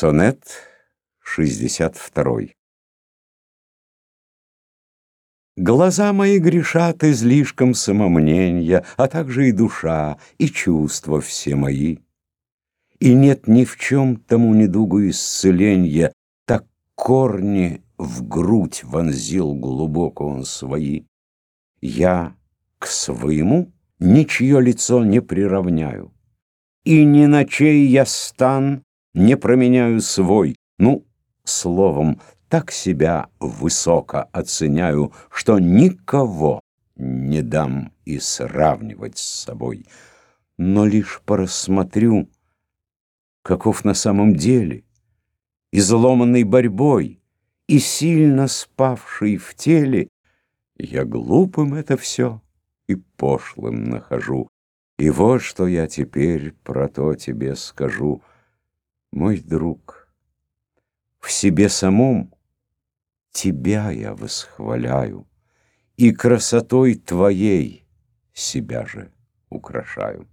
Сонет 62 Глаза мои грешат излишком самомнения, А также и душа, и чувства все мои. И нет ни в чем тому недугу исцеления, Так корни в грудь вонзил глубоко он свои. Я к своему ничье лицо не приравняю, И ни на чей я стан не променяю свой. Ну, словом, так себя высоко оценяю, что никого не дам и сравнивать с собой. Но лишь порассмотрю, каков на самом деле, изломанный борьбой и сильно спавший в теле, я глупым это все и пошлым нахожу. И вот что я теперь про то тебе скажу — мой друг, в себе самом тебя я восхваляю, И красотой твоей себя же украшаю.